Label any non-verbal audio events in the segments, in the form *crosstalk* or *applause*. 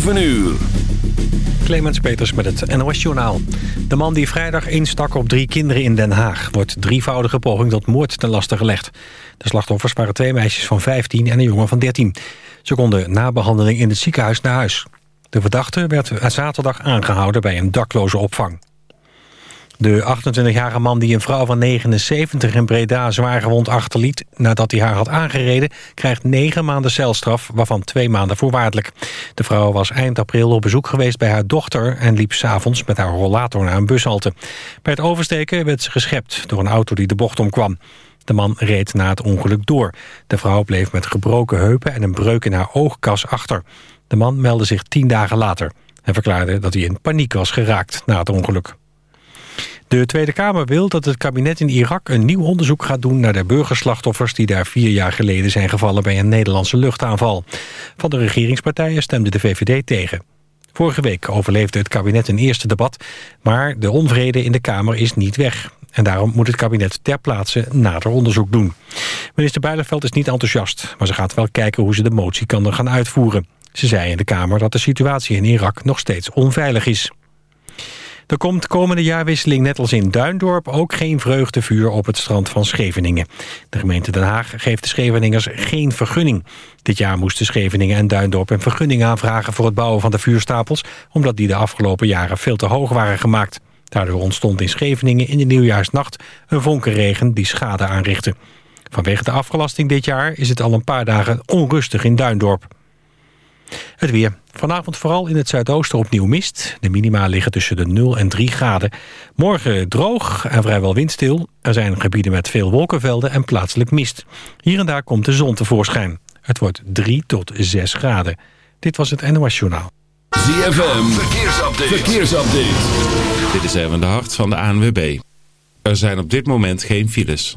7 uur. Clemens Peters met het NOS Journaal. De man die vrijdag instak op drie kinderen in Den Haag... wordt drievoudige poging tot moord ten laste gelegd. De slachtoffers waren twee meisjes van 15 en een jongen van 13. Ze konden na behandeling in het ziekenhuis naar huis. De verdachte werd zaterdag aangehouden bij een dakloze opvang. De 28-jarige man die een vrouw van 79 in Breda zwaargewond achterliet... nadat hij haar had aangereden, krijgt negen maanden celstraf... waarvan twee maanden voorwaardelijk. De vrouw was eind april op bezoek geweest bij haar dochter... en liep s'avonds met haar rollator naar een bushalte. Bij het oversteken werd ze geschept door een auto die de bocht omkwam. De man reed na het ongeluk door. De vrouw bleef met gebroken heupen en een breuk in haar oogkas achter. De man meldde zich tien dagen later. Hij verklaarde dat hij in paniek was geraakt na het ongeluk. De Tweede Kamer wil dat het kabinet in Irak een nieuw onderzoek gaat doen... naar de burgerslachtoffers die daar vier jaar geleden zijn gevallen... bij een Nederlandse luchtaanval. Van de regeringspartijen stemde de VVD tegen. Vorige week overleefde het kabinet een eerste debat... maar de onvrede in de Kamer is niet weg. En daarom moet het kabinet ter plaatse nader onderzoek doen. Minister Bijleveld is niet enthousiast... maar ze gaat wel kijken hoe ze de motie kan gaan uitvoeren. Ze zei in de Kamer dat de situatie in Irak nog steeds onveilig is. Er komt komende jaarwisseling net als in Duindorp ook geen vreugdevuur op het strand van Scheveningen. De gemeente Den Haag geeft de Scheveningers geen vergunning. Dit jaar moesten Scheveningen en Duindorp een vergunning aanvragen voor het bouwen van de vuurstapels, omdat die de afgelopen jaren veel te hoog waren gemaakt. Daardoor ontstond in Scheveningen in de nieuwjaarsnacht een vonkenregen die schade aanrichtte. Vanwege de afgelasting dit jaar is het al een paar dagen onrustig in Duindorp. Het weer. Vanavond vooral in het zuidoosten opnieuw mist. De minima liggen tussen de 0 en 3 graden. Morgen droog en vrijwel windstil. Er zijn gebieden met veel wolkenvelden en plaatselijk mist. Hier en daar komt de zon tevoorschijn. Het wordt 3 tot 6 graden. Dit was het NOS Journaal. ZFM. Verkeersupdate. Verkeersupdate. Dit is even de hart van de ANWB. Er zijn op dit moment geen files.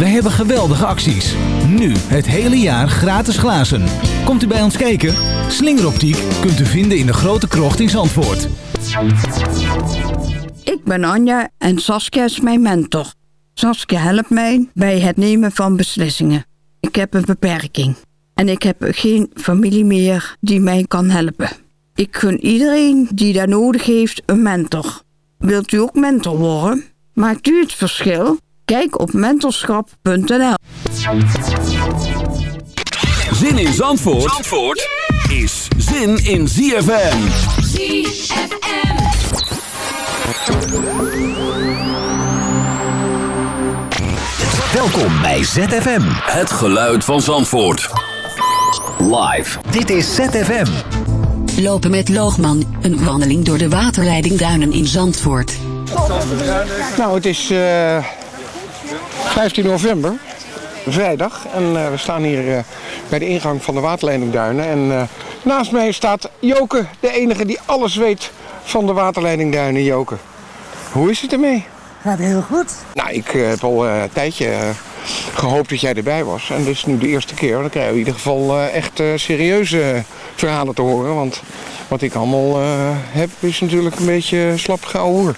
We hebben geweldige acties. Nu het hele jaar gratis glazen. Komt u bij ons kijken? Slingeroptiek kunt u vinden in de grote krocht in Zandvoort. Ik ben Anja en Saskia is mijn mentor. Saskia helpt mij bij het nemen van beslissingen. Ik heb een beperking en ik heb geen familie meer die mij kan helpen. Ik gun iedereen die daar nodig heeft een mentor. Wilt u ook mentor worden? Maakt u het verschil? Kijk op mentorschap.nl. Zin in Zandvoort, Zandvoort is zin in ZFM. ZFM. Welkom bij ZFM. Het geluid van Zandvoort. Live. Dit is ZFM. Lopen met Loogman, een wandeling door de waterleiding Duinen in Zandvoort. Nou, het is eh, 15 november. vrijdag. En eh, we staan hier eh, bij de ingang van de waterleidingduinen. En eh, naast mij staat Joke, de enige die alles weet van de waterleidingduinen. Joke, hoe is het ermee? Gaat heel goed. Nou, ik heb al een tijdje eh, gehoopt dat jij erbij was. En dit is nu de eerste keer. Dan krijgen we in ieder geval echt serieuze verhalen te horen. Want wat ik allemaal heb is natuurlijk een beetje slap hoer.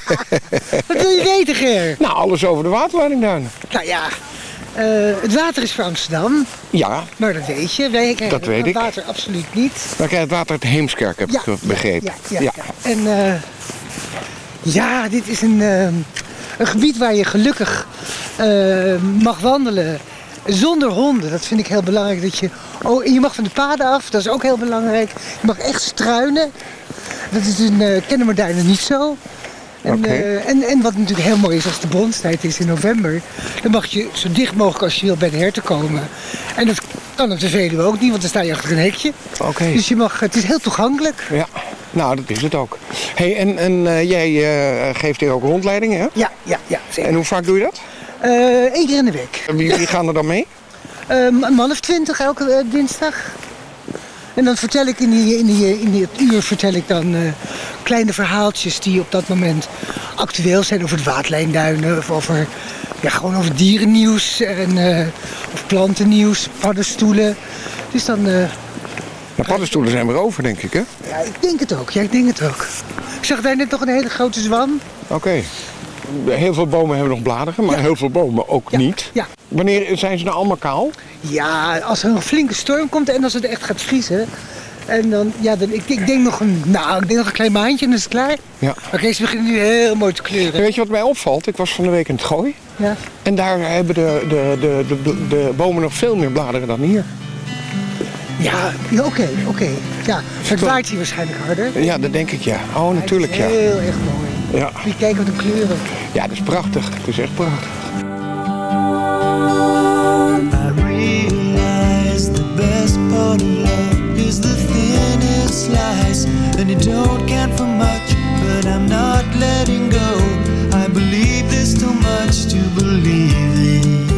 *laughs* Wat wil je weten, Ger? Nou, alles over de waterleidingduinen. Nou ja, eh, het water is voor Amsterdam. Ja, Maar dat weet je. Wij krijgen Dat weet het ik. water absoluut niet. wij krijgen het water uit Heemskerk, heb ik begrepen. Ja, ja, ja. En eh, ja, dit is een, eh, een gebied waar je gelukkig mag wandelen zonder honden. Dat vind ik heel belangrijk. Dat je, oh, en je mag van de paden af, dat is ook heel belangrijk. Je mag echt struinen. Dat is in uh, Kennemerduinen niet zo. En, eh, en, en wat natuurlijk heel mooi is als de bronstijd is in november, dan mag je zo dicht mogelijk als je wil bij de herten komen. En dat kan op de Veluwe ook niet, want dan sta je achter een hekje. Oké. Dus je mag, het is heel toegankelijk. Ja, nou, dat is het ook. hey, en, en eh, jij eh, geeft hier ook rondleidingen, hè? Ja, ja, ja. En hoe vaak doe je dat? Eén keer in de week. En wie, wie gaan er dan mee? *laughs* Ehm, een man of twintig elke dinsdag. En dan vertel ik in, die, in, die, in die uur vertel ik dan eh, kleine verhaaltjes die op dat moment actueel zijn over de waterlijnduinen of over, ja, gewoon over dierennieuws en, eh, of plantennieuws, paddenstoelen. Dus dan, eh, De paddenstoelen zijn weer over, denk ik, hè? ja, ik denk het ook. Ja, ik denk het ook. Ik zag daar net nog een hele grote zwan. Oké. Heel veel bomen hebben nog bladeren, maar heel veel bomen ook niet. Ja. Wanneer zijn ze nou allemaal kaal? Ja, als er een flinke storm komt en als het echt gaat vriezen. En dan, ja, dan, ik, ik denk nog een, nou, ik denk nog een klein maandje en dan is het klaar. Ja. Oké, ze beginnen nu heel mooi te kleuren. En weet je wat mij opvalt? Ik was van de week in het gooi. Ja. En daar hebben de, de, de, de, de bomen nog veel meer bladeren dan hier. Ja, ja, oké, oké. Ja, het waait hier waarschijnlijk harder. Ja, dat denk ik ja. Oh, natuurlijk ja. Heel erg mooi. Ja, je kijken wat de kleuren. ja dat is prachtig. Het is echt prachtig. And you don't count for much, but I'm not letting go. I believe there's too much to believe in.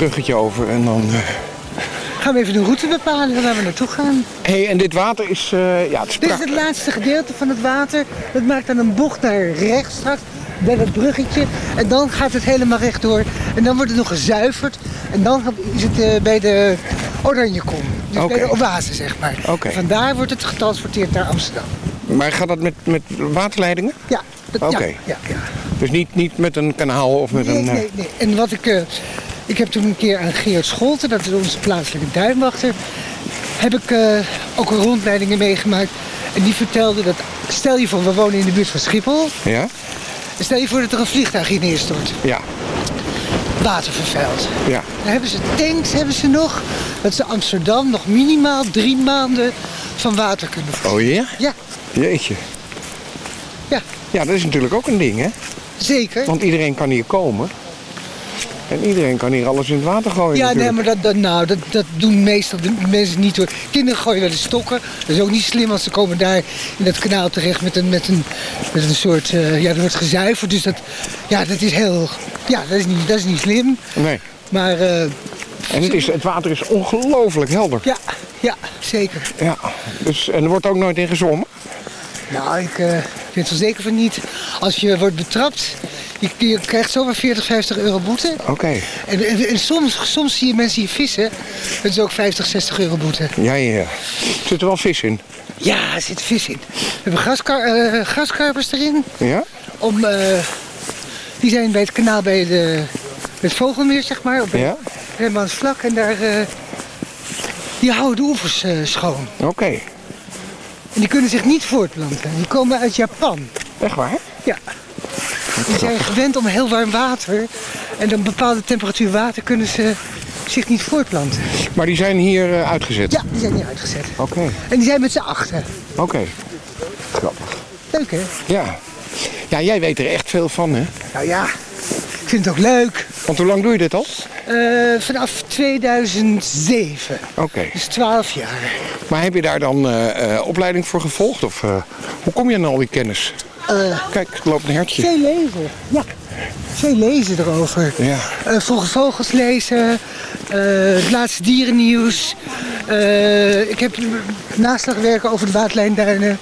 Bruggetje over en dan... eh, Gaan we even de route bepalen waar we naartoe gaan. hey, en dit water is... eh, ja, het is Dit is het laatste gedeelte van het water. Dat maakt dan een bocht naar rechts straks, bij dat bruggetje. En dan gaat het helemaal rechtdoor. En dan wordt het nog gezuiverd. En dan is het eh, bij de Oranjekom. Dus bij de oase, zeg maar. Vandaar wordt het getransporteerd naar Amsterdam. Maar gaat dat met, met waterleidingen? Ja. dat- Oké. Ja, ja, ja. Dus niet, niet met een kanaal of met Nee, een... nee, nee. En wat ik... ik heb toen een keer aan Geert Scholten, dat is onze plaatselijke duinwachter... heb ik eh, ook rondleidingen meegemaakt. En die vertelde dat... Stel je voor, we wonen in de buurt van Schiphol. Ja? En Stel je voor dat er een vliegtuig hier neerstort. Ja. Water vervuild. Ja. Dan hebben ze tanks hebben ze nog. Dat ze Amsterdam nog minimaal drie maanden van water kunnen voorzien. Oh ja? Ja. Jeetje. Ja. Ja, dat is natuurlijk ook een ding, hè? Zeker. Want iedereen kan hier komen. En iedereen kan hier alles in het water gooien Ja, nee, maar dat, dat, nou, dat, dat doen meestal de mensen niet hoor. Kinderen gooien wel de stokken. Dat is ook niet slim, want ze komen daar in dat kanaal terecht met een, met een, met een soort... eh, ja, er wordt gezuiverd, dus dat, ja, dat is heel... Ja, dat is niet, dat is niet slim. Nee. Maar... eh, En het, is, het water is ongelooflijk helder. Ja, ja, zeker. Ja. Dus, en er wordt ook nooit in gezwommen? Nou, ik eh, weet er zeker van niet. Als je wordt betrapt, je, je krijgt zomaar 40, 50 euro boete. Oké. En, en, en soms, soms zie je mensen hier vissen. Dat is ook 50, 60 euro boete. Ja, ja, ja. Zit er wel vis in? Ja, er zit vis in. We hebben graskar, eh, graskarpers erin. Ja? Om, eh, die zijn bij het kanaal bij, de, het Vogelmeer, zeg maar. Op Ja. Rembrandts vlak. En daar, eh, die houden de oevers schoon. Oké. En die kunnen zich niet voortplanten. Die komen uit Japan. Echt waar? Ja. Die zijn gewend om heel warm water. En dan bepaalde temperatuur water kunnen ze zich niet voortplanten. Maar die zijn hier eh, uitgezet? Ja, die zijn hier uitgezet. Oké. En die zijn met z'n achter. Oké. Grappig. Leuk hè? Ja. Ja, jij weet er echt veel van, hè? Nou ja, ik vind het ook leuk. Want hoe lang doe je dit al? Eh, vanaf 2007. Oké. Dus 12 jaar. Maar heb je daar dan eh, opleiding voor gevolgd? Of hoe kom je aan al die kennis? Eh, Kijk, er loopt een hertje. veel lezen. Ja, veel lezen erover. Ja. Eh, vroege vogels lezen. eh, het laatste dierennieuws. Ik heb naslagwerken over de waterlijnduinen.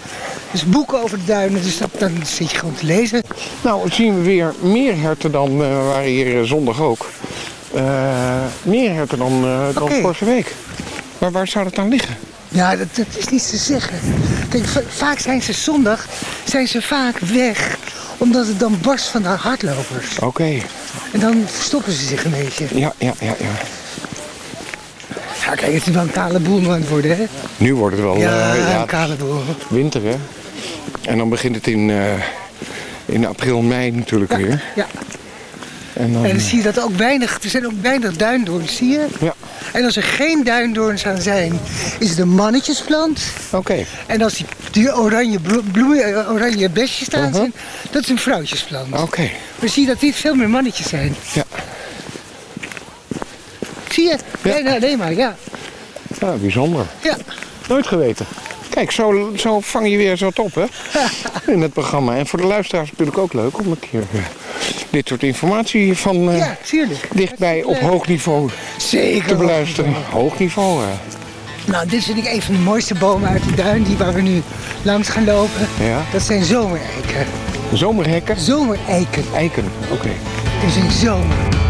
Dus boeken over de duinen. Dus dat, dan zit je gewoon te lezen. Nou, zien we weer meer herten dan waren hier zondag ook. Meer herten dan, dan vorige week. Maar waar zou dat dan liggen? Ja, dat, dat is niet te zeggen. Kijk, va- vaak zijn ze zondag zijn ze vaak weg. Omdat het dan barst van de hardlopers. Oké. En dan verstoppen ze zich een beetje. Ja, ja, ja, ja. Ja, kijk, het is wel een kale boel aan het worden, hè? Nu wordt het wel Ja, eh, ja, een kale boel. winter, hè? En dan begint het in, eh, in april, mei natuurlijk weer. Ja. En dan, En dan zie je dat ook weinig, er zijn ook weinig duindoorns, zie je? Ja. En als er geen duindoorns aan zijn, is het een mannetjesplant. Oké. En als die, die oranje, blo- bloeien, eh, oranje besjes staan Uh-huh. zijn, dat is een vrouwtjesplant. Oké. Maar zie je dat dit veel meer mannetjes zijn. Ja. Zie je? Nee, nee, nee maar, ja. Ja, bijzonder. Ja. Nooit geweten. Kijk, zo, zo vang je weer zo op, hè? *laughs* In het programma. En voor de luisteraars natuurlijk ook leuk om een keer eh, dit soort informatie van eh, Ja, dichtbij op hoog niveau Zeker. te beluisteren. Hoog niveau, hè? Nou, dit vind ik een van de mooiste bomen uit de duin, die waar we nu langs gaan lopen. Ja. Dat zijn zomereiken. Zomerhekken? Zomereiken. Eiken, oké. Die zijn zomer. If you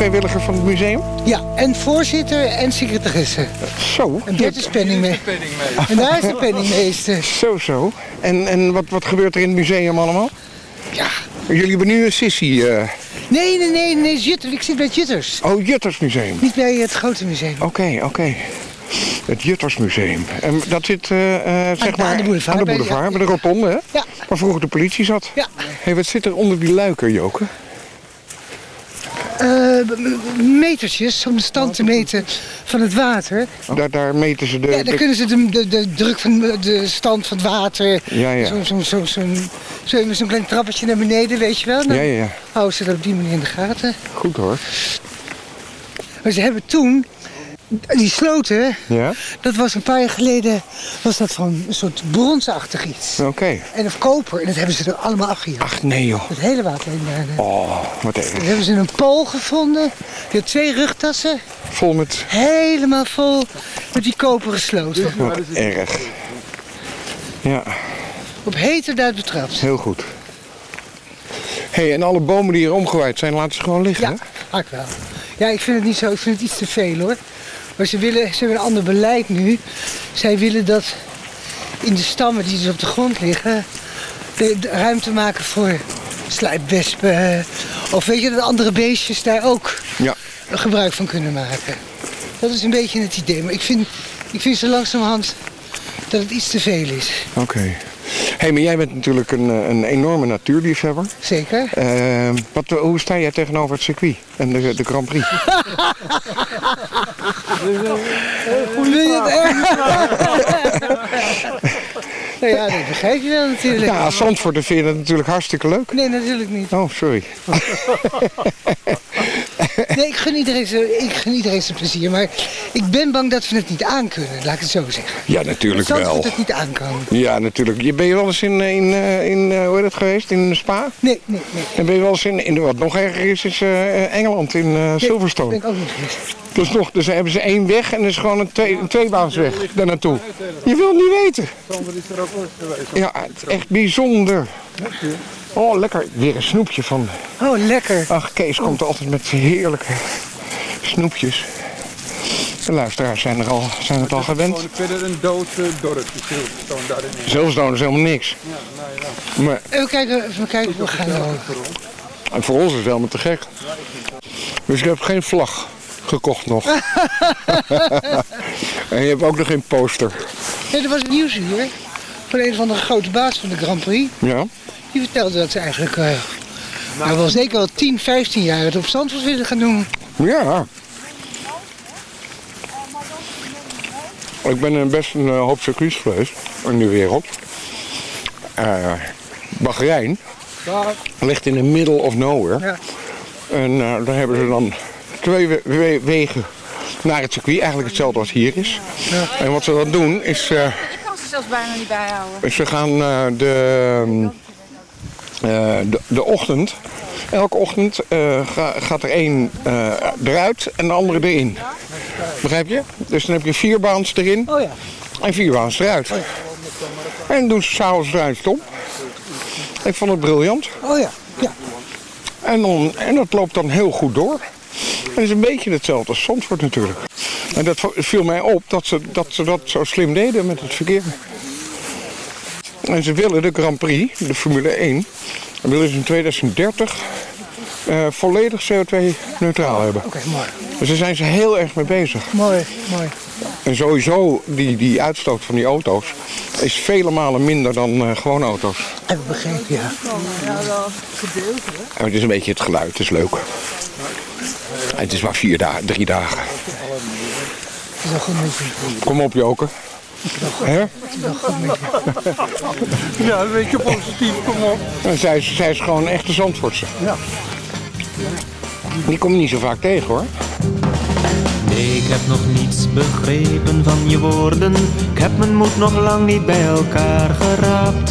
vrijwilliger van het museum? Ja, en voorzitter en secretaresse. Zo. En Bert is penningmeester. En daar is de penningmeester. Zo, zo. En, en wat, wat gebeurt er in het museum allemaal? Ja. Jullie hebben nu een sissie. eh, Nee, nee, nee, nee, Jutter. Ik zit bij het Jutters. Oh, Juttersmuseum. Niet bij het grote museum. Oké, oké. Het Juttersmuseum. En dat zit eh, eh, zeg aan maar de boulevard, aan de bij- boulevard, ja. bij de rotonde, hè? Ja. Waar vroeger de politie zat. Ja. hey, wat zit er onder die luiken, Joke? Eh, metertjes om de stand te meten van het water. Daar, daar meten ze de... ja, kunnen ze de, de, de druk van de- stand van het water. Ja, ja. Zo'n zo, zo, zo'n klein trappetje naar beneden, weet je wel. Dan Ja, ja, ja. houden ze dat op die manier in de gaten. Goed hoor. Maar ze hebben toen, die sloten, Ja? dat was een paar jaar geleden, was dat van een soort bronsachtig iets. Oké. En of koper, en dat hebben ze er allemaal afgejaagd. Ach, nee joh. Het hele water in daar. Oh, wat Dan erg. hebben ze een pool gevonden. Die had twee rugtassen. Vol met... Helemaal vol met die koperen sloten. Wat erg. Ja, Op heterdaad betrapt. heel goed. hey, en alle bomen die hier omgewaaid zijn, laten ze gewoon liggen, Ja, hak wel. Ja, ik vind het niet zo. Ik vind het iets te veel hoor. Maar ze, willen, ze hebben een ander beleid nu. Zij willen dat in de stammen die dus op de grond liggen... De, de ruimte maken voor slijpwespen. Of weet je, dat andere beestjes daar ook Ja. gebruik van kunnen maken. Dat is een beetje het idee. Maar ik vind, ik vind zo langzamerhand dat het iets te veel is. Oké. Hey, maar jij bent natuurlijk een, eh, een enorme natuurliefhebber. Zeker. Eh, wat, hoe sta jij tegenover het circuit en de, de Grand Prix? *laughs* Hoe wil je het *laughs* Nou ja, dat begrijp je wel natuurlijk. Ja, als Zandvoort vind je dat natuurlijk hartstikke leuk. Nee, natuurlijk niet. Oh, sorry. *laughs* Nee, ik gun, iedereen zijn, ik gun iedereen zijn plezier. Maar ik ben bang dat we het niet aankunnen, laat ik het zo zeggen. Ja, natuurlijk dat wel. Zandvoort het niet aan kan. Ja, natuurlijk. Je- Ben je wel eens in, in, eh, in eh, hoe heet het geweest, in Spa? Nee, nee, nee. En ben je wel eens in, in wat nog erger is, is eh, Engeland, in eh, Silverstone. ben ik ook niet geweest. Dus nog, dus hebben ze één weg en er is gewoon een, twee, een tweebaansweg daar naartoe. Je wil niet weten. Sander is er ook ooit geweest. Ja, echt bijzonder. Oh, lekker. Weer een snoepje van. Oh, lekker. Ach, Kees komt altijd met heerlijke snoepjes. De luisteraars zijn, er al, zijn het al gewend. Gewoon verder een dood eh, dorpje, Silverstone daarin. Silverstone is helemaal niks. Ja, nou ja. Maar Even kijken, even kijken we gaan nou. en voor ons is het helemaal te gek. Dus ik heb geen vlag gekocht nog. *laughs* en je hebt ook nog geen poster. Nee, er was nieuws hier. Van een van de grote baas van de Grand Prix. Ja? Die vertelde dat ze eigenlijk eh, nou, wel zeker wel 10, 15 jaar het op Zandvoort willen gaan doen. Ja. Ik ben best een eh, hoop circuits geweest in de wereld. Eh Bahrein ligt in the middle of nowhere. Ja. En daar hebben ze dan twee we- we- wegen naar het circuit. Eigenlijk hetzelfde als hier is. En wat ze dan doen is... eh, Ik kan ze zelfs bijna niet bijhouden. ze gaan eh, de, eh, de, de ochtend Elke ochtend eh, ga- gaat er één eh, eruit en de andere erin. Begrijp je? Dus dan heb je vier baans erin Oh ja. en vier baans eruit. En doen ze s'avonds eruit stop. Ik vond het briljant. Oh ja. ja. En, dan, en dat loopt dan heel goed door. Het is een beetje hetzelfde als Zandvoort natuurlijk. En dat viel mij op dat ze, dat ze dat zo slim deden met het verkeer. En ze willen de Grand Prix, de Formule 1, dan willen ze in 2030 eh, volledig CO2-neutraal hebben. Oké, mooi. Dus daar zijn ze heel erg mee bezig. Mooi, mooi. En sowieso, die, die uitstoot van die auto's is vele malen minder dan eh gewone auto's. Heb ik begrepen, ja. Ja, wel gedeelte, hè? En het is een beetje het geluid, het is leuk. En het is maar vier dagen, drie dagen. Kom op, Joker. Hè? Ja, een beetje positief, kom op. En zij, is- zij is gewoon een echte Zandvoortse. Ja. Die kom je niet zo vaak tegen hoor. Nee, ik heb nog niets begrepen van je woorden. Ik heb mijn moed nog lang niet bij elkaar geraapt.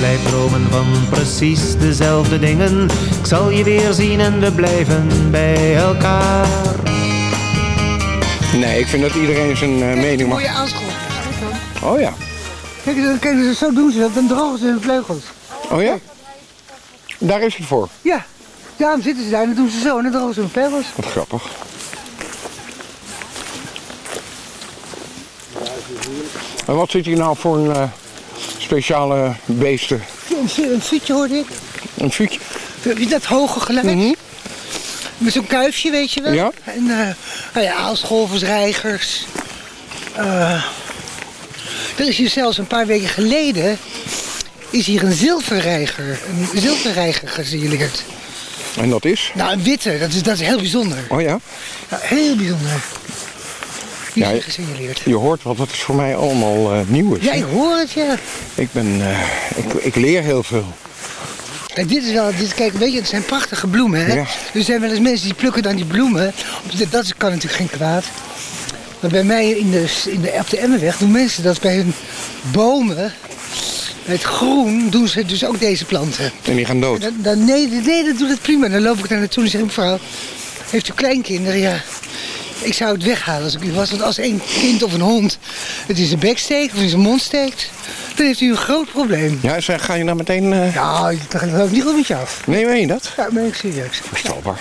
Blijf dromen van precies dezelfde dingen. Ik zal je weer zien en we blijven bij elkaar. Nee, ik vind dat iedereen zijn eh, mening mag. Mooie aanschot. Oh ja. Kijk, kijk, dus zo doen ze dat, dan drogen ze hun vleugels. Oh ja? Daar is het voor. Ja, daarom zitten ze daar en dan doen ze zo en dan drogen ze hun vleugels. Wat grappig. En wat zit hier nou voor een eh, speciale beesten? Een, een hoorde ik. Een vuurtje? Heb je dat hoge geluid? Met zo'n kuifje, weet je wel? Ja. En eh nou ja, aalscholvers, reigers. Eh, er is hier zelfs een paar weken geleden... is hier een zilverreiger, een zilverreiger gesignaleerd. En dat is? Nou, een witte, dat is, dat is heel bijzonder. Oh ja? Ja, heel bijzonder. Die Ja, is je- gesignaleerd. Je hoort wat het voor mij allemaal eh, nieuw is. Ja, ik hoor het, ja. Ik ben, eh, ik, ik leer heel veel. Kijk, dit is wel, dit, kijk, weet je, het zijn prachtige bloemen, hè? Ja. Dus er zijn wel eens mensen die plukken dan die bloemen. Dat, dat kan natuurlijk geen kwaad. Maar bij mij in de, in de, op de Emmenweg doen mensen dat bij hun bomen. Bij het groen doen ze dus ook deze planten. En die gaan dood. Dan, dan, nee, nee, dat doet het prima. Dan loop ik daar naartoe en zeg ik, mevrouw, heeft u kleinkinderen? Ja. Ik zou het weghalen als ik u was. Want als een kind of een hond het in zijn bek steekt of in zijn mond steekt, dan heeft u een groot probleem. Ja, zeg, ga je nou meteen... eh, Ja, dan loop ik niet goed met je af. Nee, meen je dat? Ja, ben ik serieus. Verstelbaar.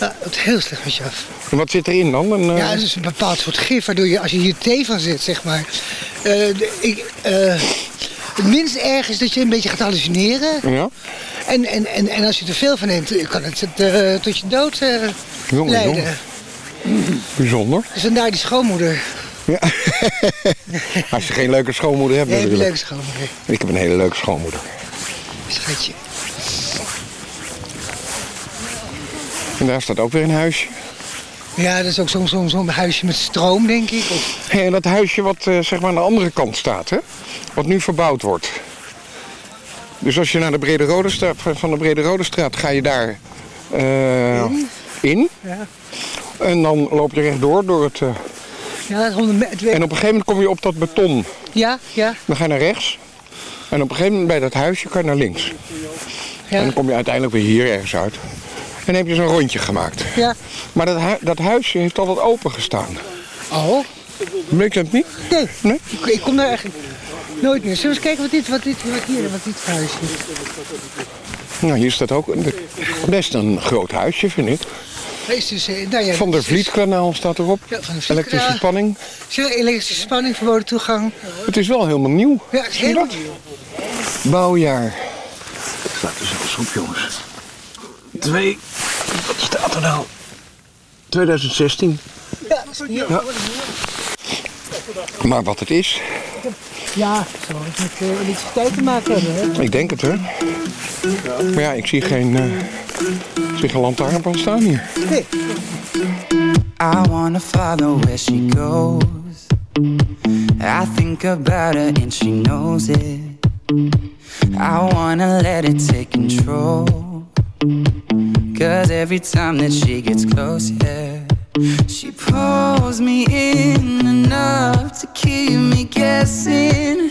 Ja, het heel slecht met je af. En wat zit erin dan? Een, eh, Ja, het is een bepaald soort gif waardoor je, als je hier thee van zet, zeg maar. eh, ik, eh, het minst erg is dat je een beetje gaat hallucineren. Ja? En, en, en, en als je er veel van neemt, kan het eh, tot je dood eh, Jongen, leiden. jongen. Bijzonder. Dus vandaar die schoonmoeder. Ja. *laughs* Als je geen leuke schoonmoeder hebt Nee, heb je een natuurlijk. leuke schoonmoeder. Ik heb een hele leuke schoonmoeder. Schatje. En daar staat ook weer een huisje. Ja, dat is ook zo'n zo'n zo'n huisje met stroom, denk ik. Of, dat huisje wat eh, zeg maar aan de andere kant staat, hè? Wat nu verbouwd wordt. Dus als je naar de Brede Rode Straat, van de Brede Rode Straat ga je daar eh, in. ja. En dan loop je rechtdoor door het... eh, ja, 100 meter. en op een gegeven moment kom je op dat beton. Ja, ja. Dan ga je naar rechts. En op een gegeven moment bij dat huisje kan je naar links. Ja. En dan kom je uiteindelijk weer hier ergens uit. En dan heb je zo'n rondje gemaakt. Ja. Maar dat, hu- dat huisje heeft altijd open gestaan. Oh. Weet je dat niet? Nee. Nee? Ik, ik kom daar eigenlijk nooit meer. Zullen we eens kijken wat dit, wat dit, wat hier, wat dit huisje is? Nou, hier staat ook een, best een groot huisje, vind ik. Is eh, nou ja, Van der Vlietkanaal staat erop. Ja, van de Elektrische spanning. Elektrische spanning, verboden toegang. Het is wel helemaal nieuw. Ja, het is dat? nieuw. Bouwjaar. Staat er zelfs op, jongens. Twee. Wat staat er nou? 2016. Ja, dat is nieuw. Ja. Maar wat het is, Ja, zal het met uh, elektriciteit te maken hebben, hè? ik denk het hè. Maar ja, ik zie geen, eh zie geen lantaarnpaal staan hier. Nee. I wanna follow where she goes. I think about her and she knows it. I wanna let it take control. Cause every time that she gets close, yeah, she pulls me in enough to keep me guessing.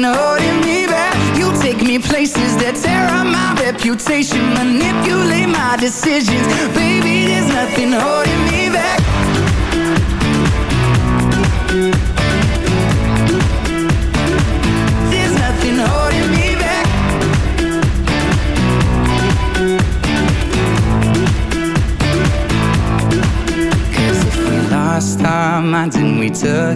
Nothing holding me back. You take me places that tear up my reputation, manipulate my decisions, baby. There's nothing holding me back. There's nothing holding me back. Cause if we lost our minds and we took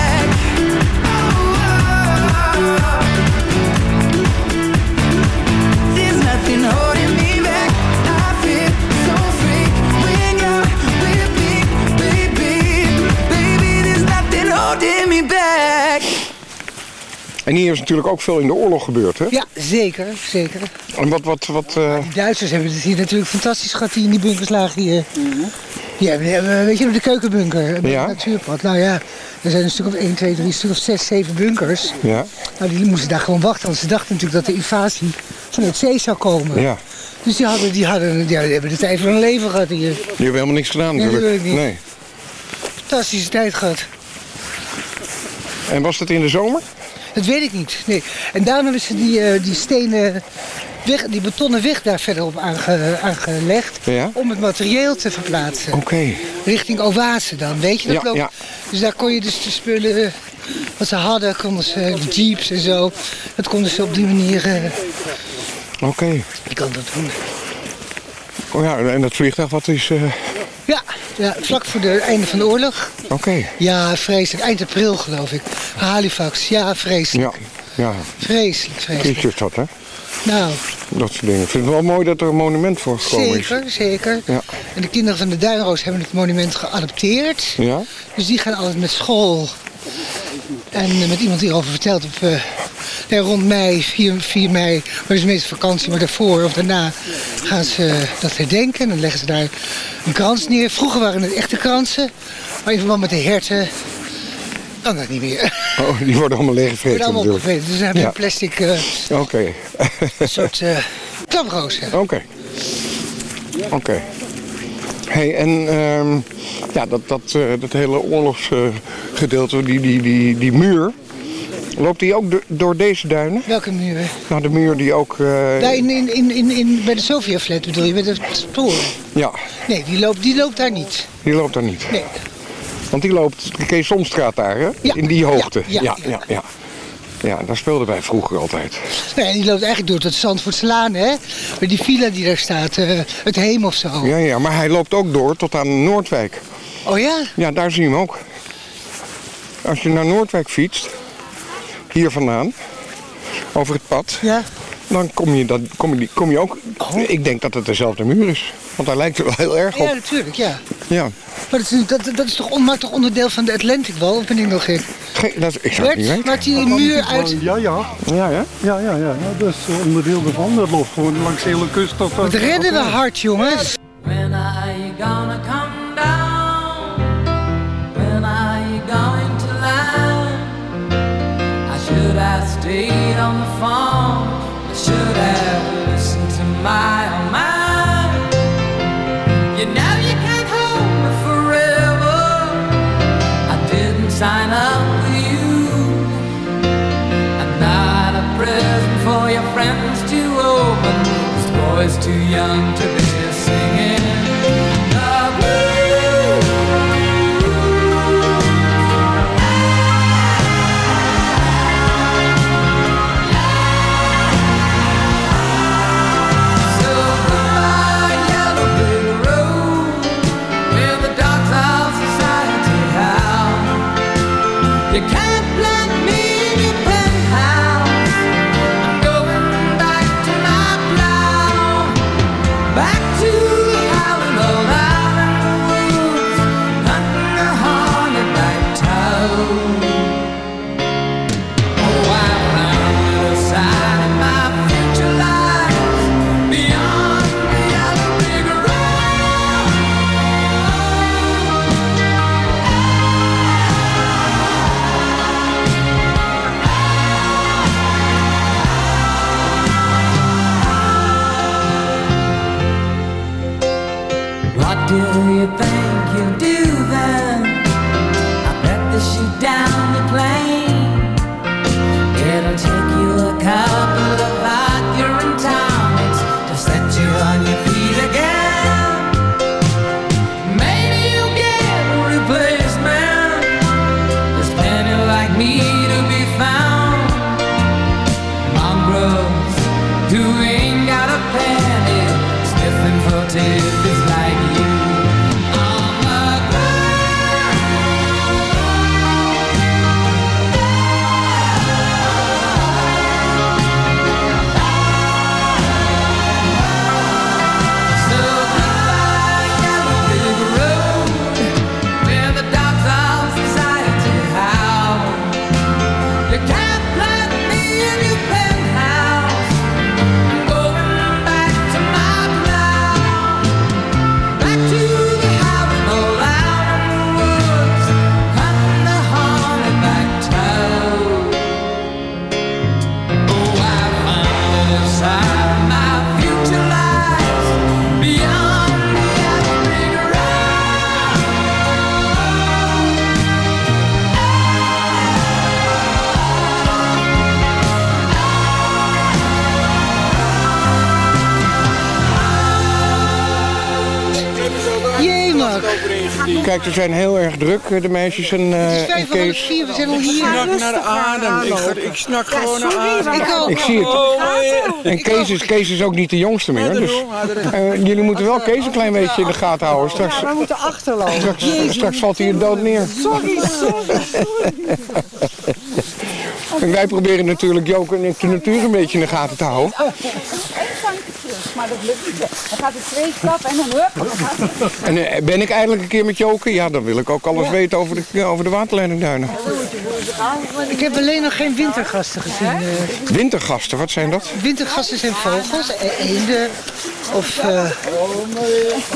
En hier is natuurlijk ook veel in de oorlog gebeurd, hè? Ja, zeker, zeker. En wat, wat, wat... eh, Die Duitsers hebben het hier natuurlijk fantastisch gehad, die in die bunkers lagen hier. Die hebben, die hebben, weet je nog, de keukenbunker, Ja. het natuurpad. Nou ja, er zijn een stuk of 1, 2, 3, een stuk of 6, 7 bunkers. Ja, Nou, die moesten daar gewoon wachten, want ze dachten natuurlijk dat de invasie vanuit zee zou komen. ja. Dus die, hadden, die, hadden, die hebben de tijd van hun leven gehad hier. Die hebben helemaal niks gedaan Nee, natuurlijk. natuurlijk niet. Nee. Fantastische tijd gehad. En was dat in de zomer? Dat weet ik niet. Nee. En daarom hebben ze die, eh, die stenen weg, die betonnen weg daar verderop aange, aangelegd. Ja. Om het materieel te verplaatsen. Oké. Richting Oase dan, weet je dat Ja, loopt? ja. Dus daar kon je dus de spullen eh, wat ze hadden, konden ze, jeeps en zo. Dat konden ze op die manier, eh Oké. je kan dat doen. Oh ja, en dat vliegtuig, wat is... Ja, vlak voor het einde van de oorlog. Oké. Ja, vreselijk. Eind april geloof ik. Halifax, ja, vreselijk. Ja. Ja. Vreselijk, vreselijk. Kiesjes dat, hè? Nou, Dat soort dingen. Ik vind het wel mooi dat er een monument voor gekomen is. zeker, zeker. Ja. En de kinderen van de Duinroos hebben het monument geadopteerd. Ja? Dus die gaan altijd met school. En eh, met iemand hierover verteld op eh, nee, rond mei, 4, 4 mei, maar is meestal vakantie, maar daarvoor of daarna gaan ze dat herdenken. En dan leggen ze daar een krans neer. Vroeger waren het echte kransen, maar in verband met de herten kan dat niet meer. *laughs* Oh, die worden allemaal Worden leeggevreten allemaal natuurlijk. opgeveten. Dus dan hebben we Ja. een plastic eh, Oké. soort eh hè. Oké. Oké. Hey, en ehm, ja, dat, dat, eh, dat hele oorlogsgedeelte, die, die, die, die muur, loopt die ook do- door deze duinen? Welke muur? Nou, de muur die ook... Daar in, in, in, in, bij de Sofia-flat bedoel je, bij de sporen? Ja, Nee, die loopt, die loopt daar niet. die loopt daar niet. Nee. Want die loopt de Kees Somstraat daar, hè? Ja. In die hoogte. Ja, ja, ja, ja. ja. Ja, daar speelden wij vroeger altijd. Nee, die loopt eigenlijk door tot Zandvoortslaan, hè? Bij die villa die daar staat, eh, het Heem of zo. Ja, ja, maar hij loopt ook door tot aan Noordwijk. Oh ja? Ja, daar zie je hem ook. Als je naar Noordwijk fietst, hier vandaan, over het pad, ja. Dan kom je, dat, kom je, die- kom je ook... Ik denk dat het dezelfde muur is. Want hij lijkt er wel heel erg op. Ja, natuurlijk, ja. Ja. Maar dat is, dat, dat is toch, on- maakt toch onderdeel van de Atlantic Wall, of ben ik nog gek? Geen, dat, ik zou het niet Bert, weten. maakt hij een muur uit... Ja, ja. Ja, ja? Ja, ja, ja. ja. Dat is onderdeel ervan. Dat loopt gewoon langs de hele kust tot... Wat redden we hard, jongens. When are you gonna come down? When are you going to land? I should have stayed on the phone. Too young to be Kijk, ze zijn heel erg druk, eh, de meisjes en, eh, Het is en vijf over half Kees. vier, we zijn al hier. snak naar adem. Ik, ik snak gewoon naar adem. Ik ook. Ik zie het. En Kees is, Kees is ook niet de jongste meer. Dus eh, jullie moeten wel Kees een klein beetje in de gaten houden. Straks, we moeten achterlopen. straks, straks valt hij dood neer. Sorry, sorry, En wij proberen natuurlijk Joke en ik de natuur een beetje in de gaten te houden. Maar dat lukt niet. Dan gaat het twee stappen en dan hup. dan gaat het. En eh, ben ik eindelijk een keer met Joke? Ja, dan wil ik ook alles weten over de, over de waterleidingduinen. Ik heb alleen nog geen wintergasten gezien. eh. Wintergasten, wat zijn dat? Wintergasten zijn vogels, e- eenden of eh,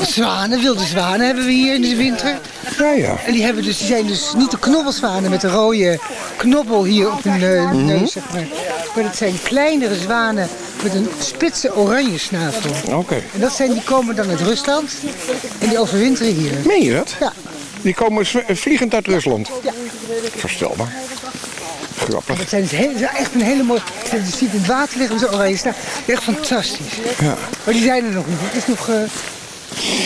zwanen, wilde zwanen hebben we hier in de winter. Ja, ja. En die, hebben dus, die zijn dus niet de knobbelzwanen met de rode knobbel hier op hun eh, Mhm. neus, zeg maar. Maar dat zijn kleinere zwanen met een spitse oranje Oké. En dat zijn, die komen dan uit Rusland en die overwinteren hier. Meen je dat? Ja. Die komen zw- vliegend uit Rusland. Ja. Verstelbaar. Grappig. Dat zijn dus heel- echt een hele mooie... Je ziet in het water liggen zo'n oranje snavel. Echt fantastisch. Ja. Maar die zijn er nog niet. Het is nog, eh,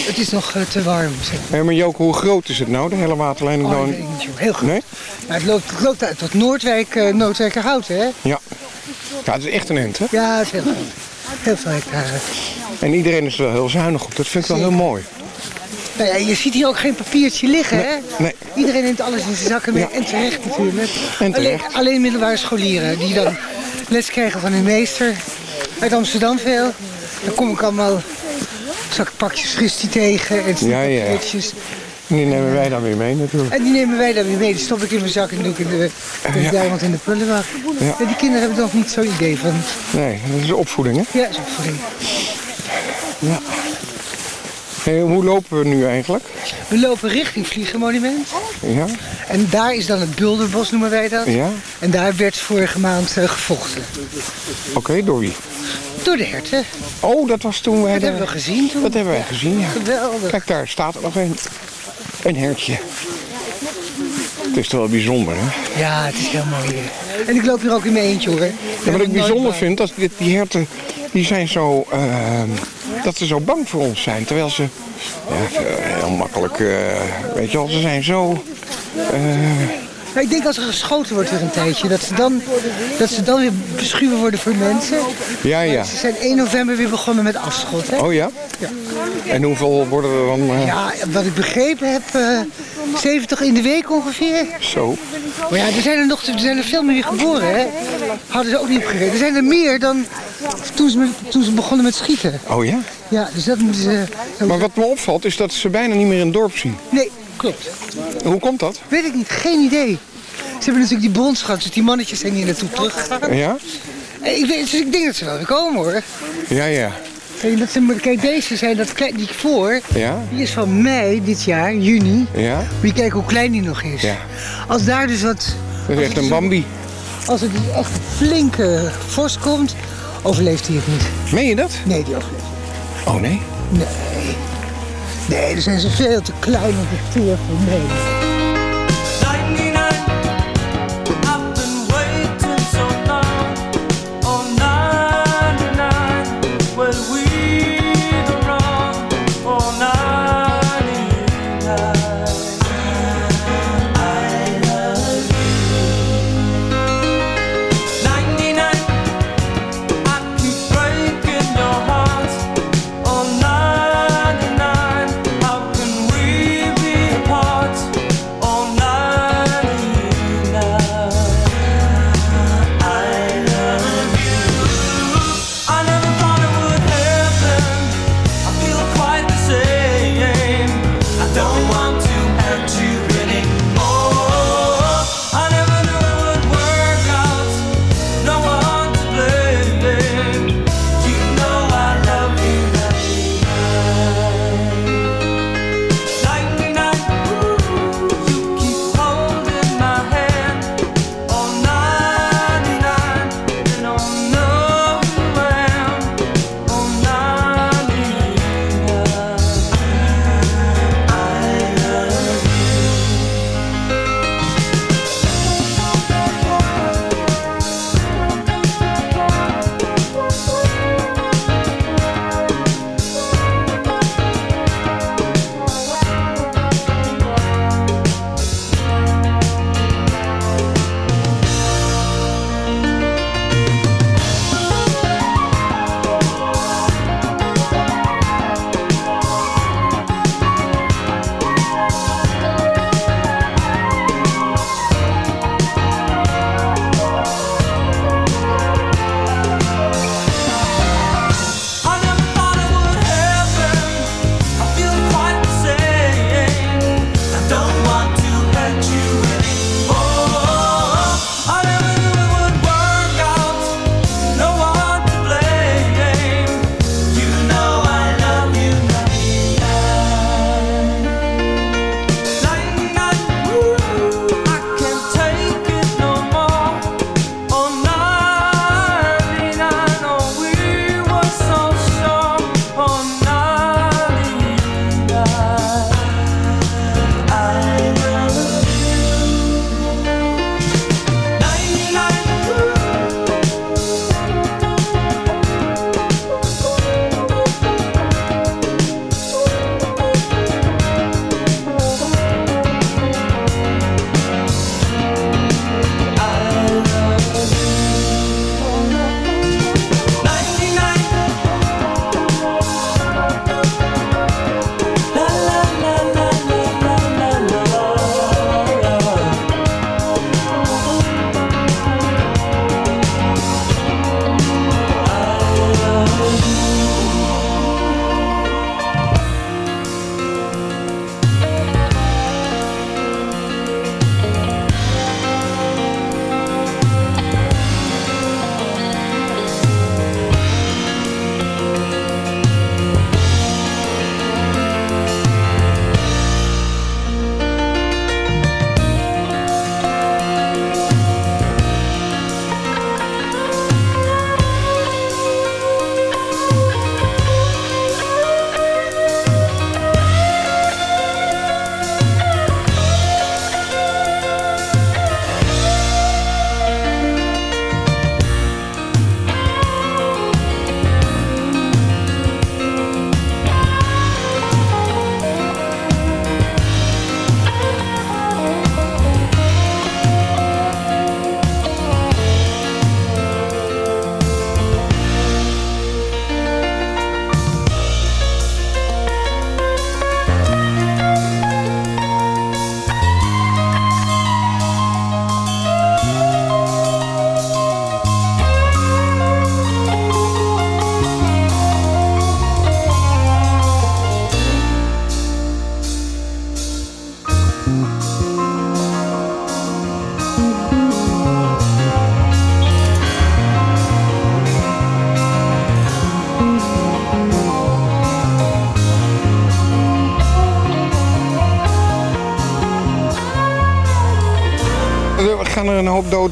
het is nog eh, te warm. Zeg. Maar Joke, hoe groot is het nou, de hele waterleiding? Oh, nou? niet. Heel goed. Nee? Maar het loopt, het loopt uit tot Noordwijk, eh Noordwijkerhouten, hè? Ja. Ja, het is echt een end, hè? Ja, het is heel goed. Heel veel hectare. En iedereen is er wel heel zuinig op. Dat vind ik wel heel mooi. Nou ja, je ziet hier ook geen papiertje liggen, hè? Nee. Iedereen neemt alles in zijn zakken mee. En terecht natuurlijk. En terecht. Alleen, alleen middelbare scholieren die dan les krijgen van hun meester. Uit Amsterdam veel. Dan kom ik allemaal zakpakjes fristie tegen en Ja, ja. En die nemen wij dan weer mee natuurlijk. En die nemen wij dan weer mee. Die stop ik in mijn zak en doe ik in de, ik daar iemand in de prullenbak. Ja. En die kinderen hebben nog niet zo'n idee van. Nee, dat is de opvoeding, hè? Ja, zo opvoeding. Ja. Hoe lopen we nu eigenlijk? We lopen richting Vliegenmonument. Ja? En daar is dan het Bulderbos, noemen wij dat. Ja? En daar werd vorige maand eh, gevochten. Oké, door wie? Door de herten. Oh, dat was toen wij... Dat hebben we gezien toen. Dat hebben wij gezien, ja. Geweldig. Kijk, daar staat er nog een. Een hertje. Het is toch wel bijzonder, hè? Ja, het is heel mooi hier. En ik loop hier ook in mijn eentje hoor. Ja, wat ik bijzonder vind, dat dit, die herten, die zijn zo, ehm, dat ze zo bang voor ons zijn. Terwijl ze, ja, heel makkelijk, eh, weet je wel, ze zijn zo, eh, Maar ik denk als er geschoten wordt weer een tijdje, dat ze dan, dat ze dan weer beschuwen worden voor mensen. ja, ja. Ze zijn 1 november weer begonnen met afschot. Hè? Oh ja? Ja. En hoeveel worden er dan? eh, Ja, wat ik begrepen heb, eh 70 in de week ongeveer. Zo. Maar ja, er zijn er nog er zijn er veel meer geboren, hè? Hadden ze ook niet opgegeven. Er zijn er meer dan toen ze, toen ze begonnen met schieten. Oh ja? Ja, dus dat moeten ze... Maar wat me opvalt is dat ze bijna niet meer in het dorp zien. Nee, klopt. Hoe komt dat? Weet ik niet, geen idee. Ze hebben natuurlijk die brons gehad, dus die mannetjes zijn hier naartoe teruggegaan. Ja? Eh, Ik, weet, dus ik denk dat ze wel weer komen hoor. Ja, ja. Kijk, dat ze, kijk deze zijn, dat klein, die voor, Ja? die is van mei dit jaar, juni. Ja? Moet je kijken hoe klein die nog is. Ja. Als daar dus wat... Dat is echt een Bambi. Als er dus echt een flinke vorst komt, overleeft hij het niet. Meen je dat? Nee, die overleeft Oh nee? Nee. Nee, dan zijn ze veel te klein om te teer voor mee.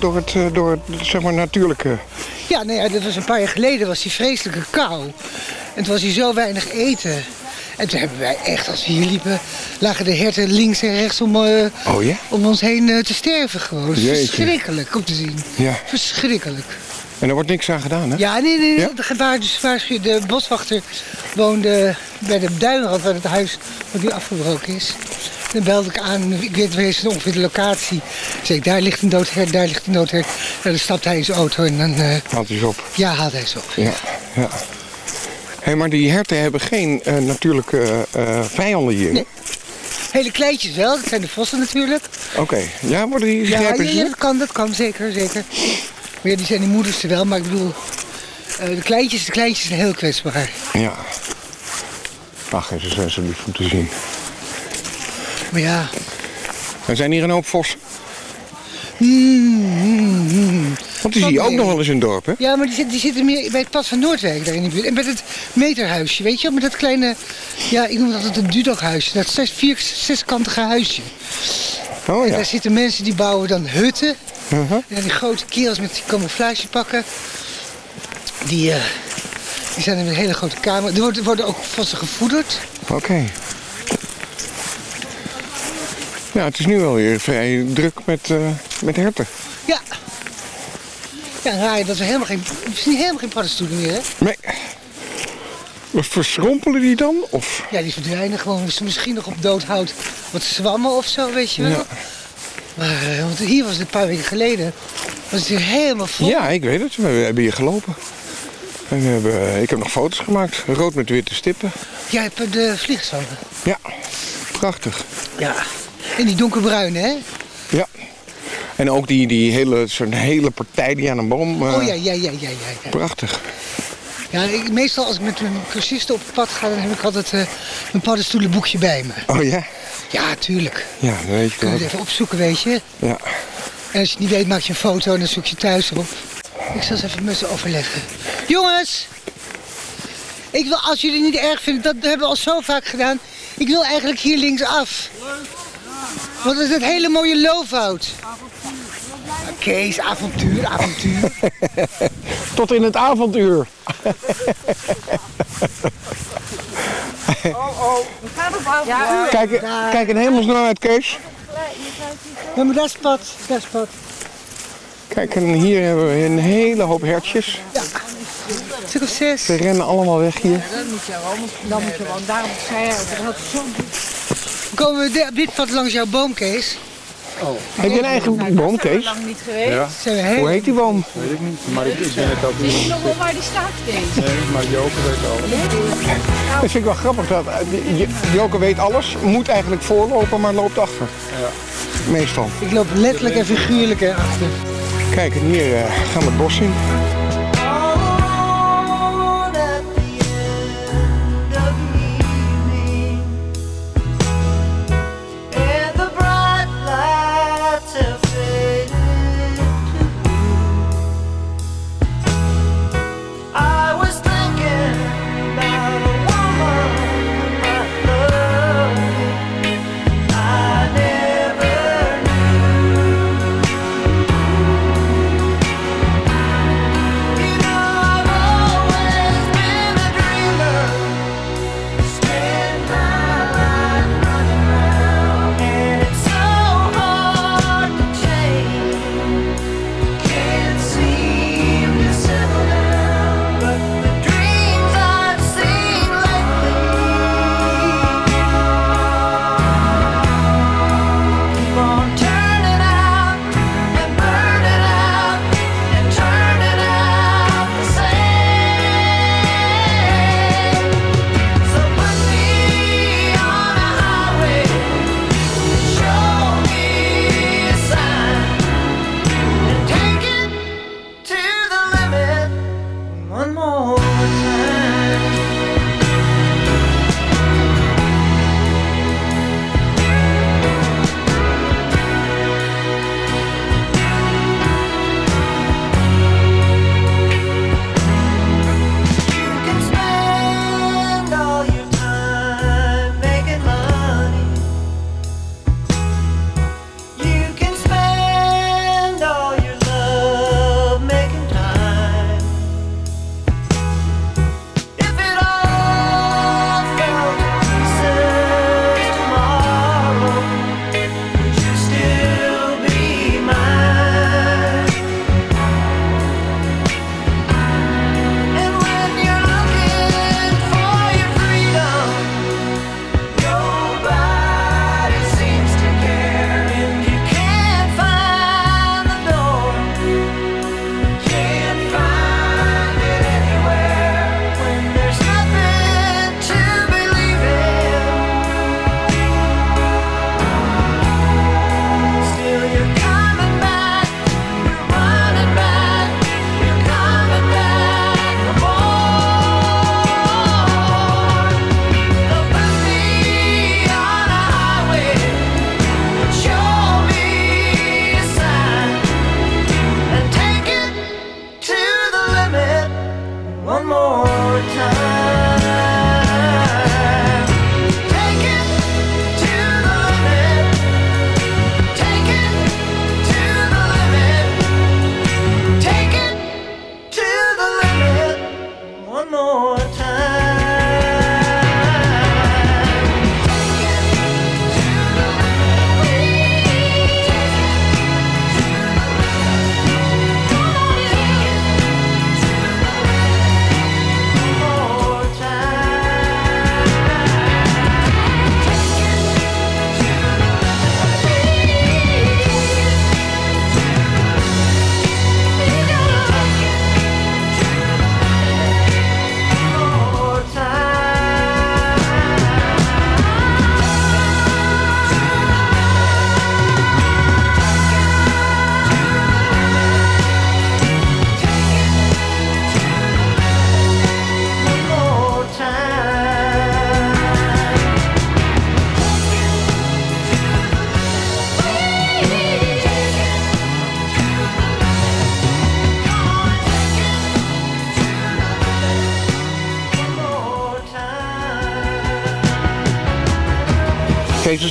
Door het, eh, door het zeg maar, natuurlijke. Ja, ja, dat was een paar jaar geleden, was die vreselijke kou. En toen was hij zo weinig eten. En toen hebben wij echt, als we hier liepen, lagen de herten links en rechts om, eh, Oh ja? om ons heen eh, te sterven gewoon. Verschrikkelijk om te zien. Ja. Verschrikkelijk. En er wordt niks aan gedaan, hè? Ja, nee, nee, nee. Ja? De, waar, dus waarschuw- de boswachter woonde bij de duinrand waar het huis wat nu afgebroken is. Dan belde ik aan, ik weet wees ongeveer de locatie. Ik, daar ligt een doodhert, daar ligt een doodhert. Nou, dan stapte hij in zijn auto en dan... eh, Haalt hij ze op. ja, haalde hij ze op. Ja, ja. Hé, maar die herten hebben geen eh, natuurlijke eh, vijanden hier. Nee. Hele kleintjes wel, dat zijn de vossen natuurlijk. Oké, ja, worden die Ja, grijpen ja, dat kan, dat kan, zeker, zeker. Maar ja, die zijn de moeders er wel, maar ik bedoel... de, kleintjes, de kleintjes zijn heel kwetsbaar. Ja. Ach, ze zijn zo lief om te zien. Maar ja... Er zijn hier een hoop vossen. Hmm. Want die zie je ook nog wel eens in het dorp, hè? Ja, maar die, zit- die zitten meer bij het pad van Noordwijk daar in de buurt. En met het meterhuisje, weet je wel? Met dat kleine, ja, ik noem dat altijd een dudokhuisje. Dat zes, vier, zeskantige huisje. Oh En ja. daar zitten mensen die bouwen dan hutten. Uh-huh. En die grote kerels met die camouflagepakken. Die, eh, die zijn in een hele grote kamer. Er worden, worden ook vossen gevoederd. Oké. Ja, het is nu wel weer vrij druk met, eh, met herten. Ja. Ja, raar dat we helemaal geen, we zien helemaal geen paddenstoelen meer, hè? Nee. Wat verschrompelen die dan? Of? Ja, die verdwijnen gewoon. Misschien nog op doodhout wat zwammen of zo, weet je wel. Ja. Maar eh, want hier was het een paar weken geleden. Was het hier helemaal vol. Ja, ik weet het. We hebben hier gelopen. En we hebben, eh, ik heb nog foto's gemaakt. Rood met witte stippen. Jij hebt de vliegzwammen. Ja, prachtig. Ja. En die donkerbruine, hè? Ja. En ook die, die hele, zo'n hele partij die aan een boom... eh, oh ja, ja, ja, ja, ja. ja. Prachtig. ja ik, meestal als ik met mijn cursisten op pad ga, dan heb ik altijd eh een paddenstoelenboekje bij me. Oh ja? Ja, tuurlijk. Ja, dan weet je Kun je het even opzoeken, weet je. Ja. En als je het niet weet, maak je een foto en dan zoek je thuis erop. Ik zal eens even met ze overleggen. Jongens! Ik wil, als jullie het niet erg vinden, dat hebben we al zo vaak gedaan. Ik wil eigenlijk hier linksaf. Want het is het hele mooie loofhout. Kees, avontuur, avontuur. *laughs* Tot in het avontuur. Oh, oh. We gaan op. Ja, Kijk, kijk in hemelsnaam uit, Kees. Ja, maar dat is pad. Dat is pad. Kijk, en hier hebben we een hele hoop hertjes. Ja. Stuk of zes. Ze rennen allemaal weg hier. Dan moet je wel, dan moet je wel. Daarom zei hij ook, dat had zo Komen we dit pad langs jouw boom, Kees? Oh. Heb je een eigen boom, Kees? lang niet geweest. Ja. Zijn we heel... Hoe heet die boom? Weet ik niet, maar ik, ik ben het ook Weet niet. je nog wel waar die staat, Kees? Nee, maar Joker weet al. Dat vind ik wel grappig. Dat, eh, Joke weet alles, moet eigenlijk voorlopen, maar loopt achter. Ja. Meestal. Ik loop letterlijk en figuurlijk erachter. Kijk, en hier eh, gaan we het bos in.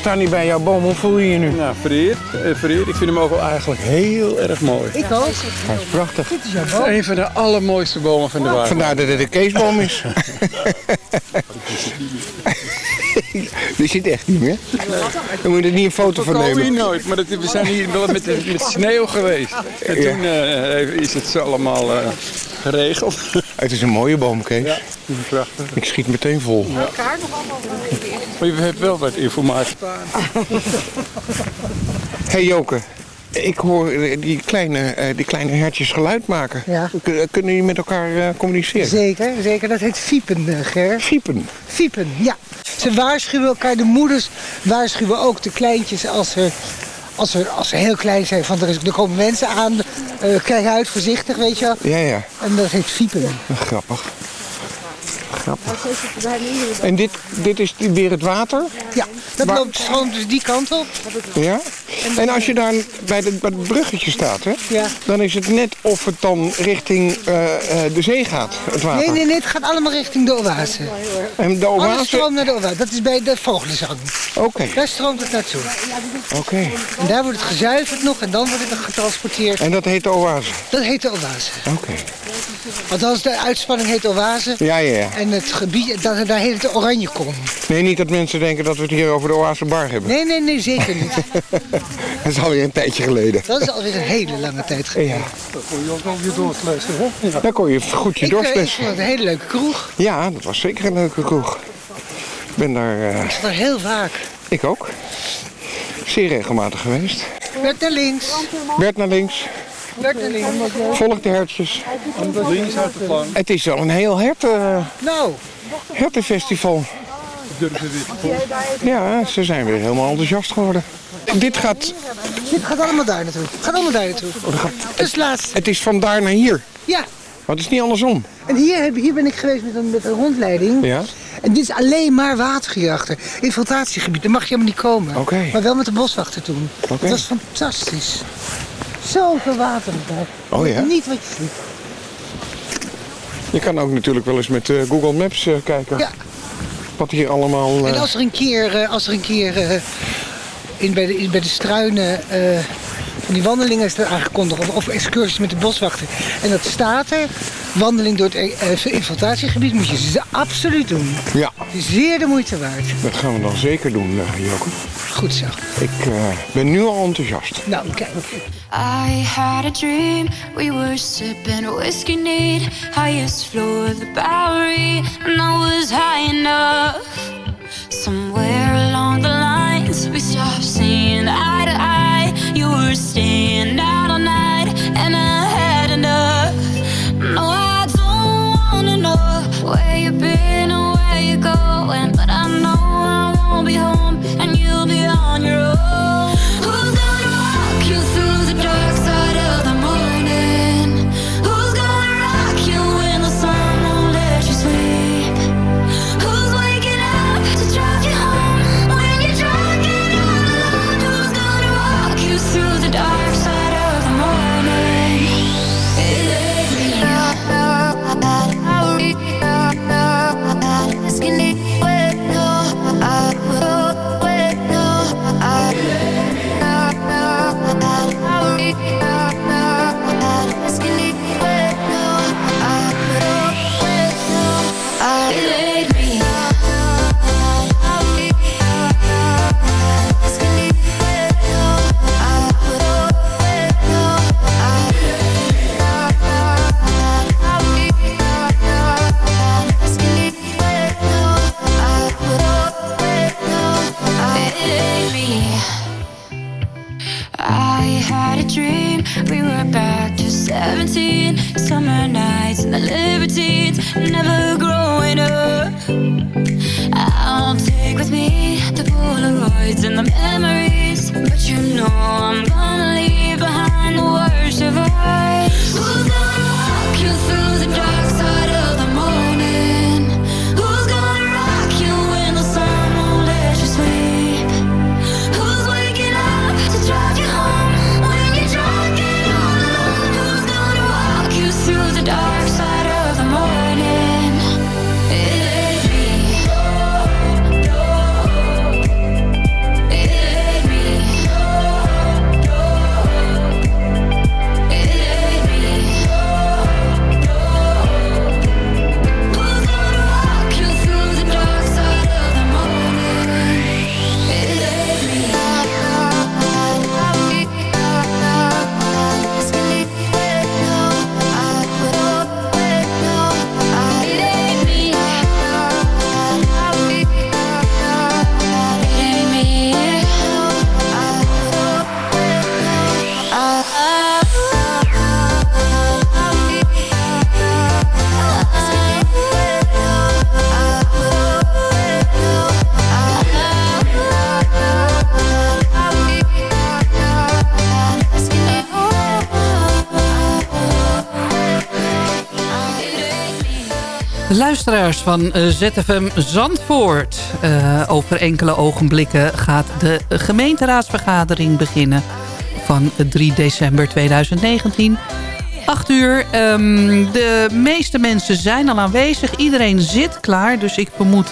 We staan hier bij jouw boom. Hoe voel je je nu? Nou, vereerd. eh, vereerd. Ik vind hem ook wel eigenlijk heel erg mooi. Ik ook. Hij is prachtig. Dit is jouw boom. is een van de allermooiste bomen van de waard. Vandaar dat het een Keesboom is. *laughs* Die zit echt niet meer. Dan moet je er niet een foto We van komen hier nemen. nooit, maar dat, we zijn hier wel met, met sneeuw geweest. En Ja. toen eh, is het zo allemaal eh, geregeld. Het is een mooie boom, Kees. Ja, prachtig. Ik schiet meteen vol. Maar je hebt wel wat informatie. *laughs* hey Joke, ik hoor eh, die kleine, eh, die kleine hertjes geluid maken. Ja. Kun- Kunnen jullie met elkaar eh, communiceren? Zeker, zeker. Dat heet fiepen, eh, Ger. Fiepen? Fiepen, ja. Ze waarschuwen elkaar, de moeders waarschuwen ook de kleintjes als ze, als ze, als ze heel klein zijn. Van er, is, er komen mensen aan, eh, kijk uit, voorzichtig, weet je wel. Ja, ja. En dat heet fiepen. Grappig. Grappig. En dit, dit is weer het water? Ja, dat loopt gewoon dus die kant op. Ja? En als je daar bij, de, bij het bruggetje staat, hè, Ja. dan is het net of het dan richting eh, eh, de zee gaat, het water. Nee, nee, nee, het gaat allemaal richting de oase. En de Alles oase... stroomt naar de oase. Dat is bij de vogelenzang. Oké, Daar stroomt het naartoe. oké. En daar wordt het gezuiverd nog en dan wordt het getransporteerd. En dat heet de oase? Dat heet de oase. Oké. Althans, de uitspanning heet oase. Ja, ja, ja. En het gebied, dat, daar heet het oranje kom. Nee, niet dat mensen denken dat we het hier over de oase bar hebben. Nee, nee, nee, zeker niet. *laughs* dat is alweer een tijdje geleden. Dat is alweer een hele lange tijd geleden. Ja. Dan kon je ook nog weer doorflessen, hè? Ja. Dan kon je goed je Ik, eh, ik vond het een hele leuke kroeg. Ja, dat was zeker een leuke kroeg. Ik ben daar... eh, Ik zat er heel vaak. ik ook. Zeer regelmatig geweest. Bert naar links. Bert naar links. Volg de hertjes. Links uit de plank. Het is wel een heel herten, Nou, hertenfestival. Ja, ze zijn weer helemaal enthousiast geworden. Dit gaat... dit gaat allemaal daar naartoe. Het gaat allemaal daar naartoe. Is het laatste. Het is van daar naar hier. Ja. Maar het is niet andersom. En hier, heb- hier ben ik geweest met een, met een rondleiding. Ja? En dit is alleen maar water hierachter. Infiltratiegebied, daar mag je helemaal niet komen. Oké. Maar wel met de boswachter toen. Oké. Dat was fantastisch. Zoveel water erbij. Oh ja? Niet wat je ziet. Je kan ook natuurlijk wel eens met eh, Google Maps eh, kijken. Ja. Wat hier allemaal... eh, En als er een keer, als er een keer in, bij, de, in, bij de struinen van die wandelingen is er aangekondigd, of, of excursies met de boswachter. En dat staat er, wandeling door het eh, infiltratiegebied moet je ze absoluut doen. Ja, zeer de moeite waard. dat gaan we dan zeker doen, Joke. Goed zo. Ik eh, ben nu al enthousiast. Nou, kijk. I had a dream, we were sipping whiskey neat, highest floor of the Bowery, and I was high enough. Van eh, ZFM Zandvoort. Eh, over enkele ogenblikken gaat de gemeenteraadsvergadering beginnen van 3 december 2019. 8 uur. Ehm, de meeste mensen zijn al aanwezig. Iedereen zit klaar. Dus ik vermoed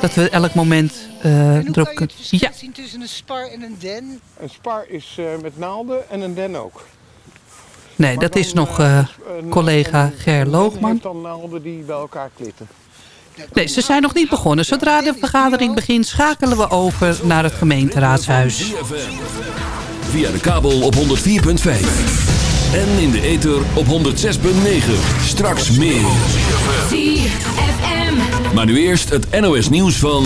dat we elk moment eh, erop kunnen... Ja, zien tussen een spar en een den? Een spar is eh, met naalden en een den ook. nee, dat is nog eh, collega Ger Loogman. heeft dan naalden die bij elkaar klitten. Nee, ze zijn nog niet begonnen. Zodra de vergadering begint, schakelen we over naar het gemeenteraadshuis. Via de kabel op 104.5. En in de ether op 106.9. Straks meer. Maar nu eerst het NOS nieuws van...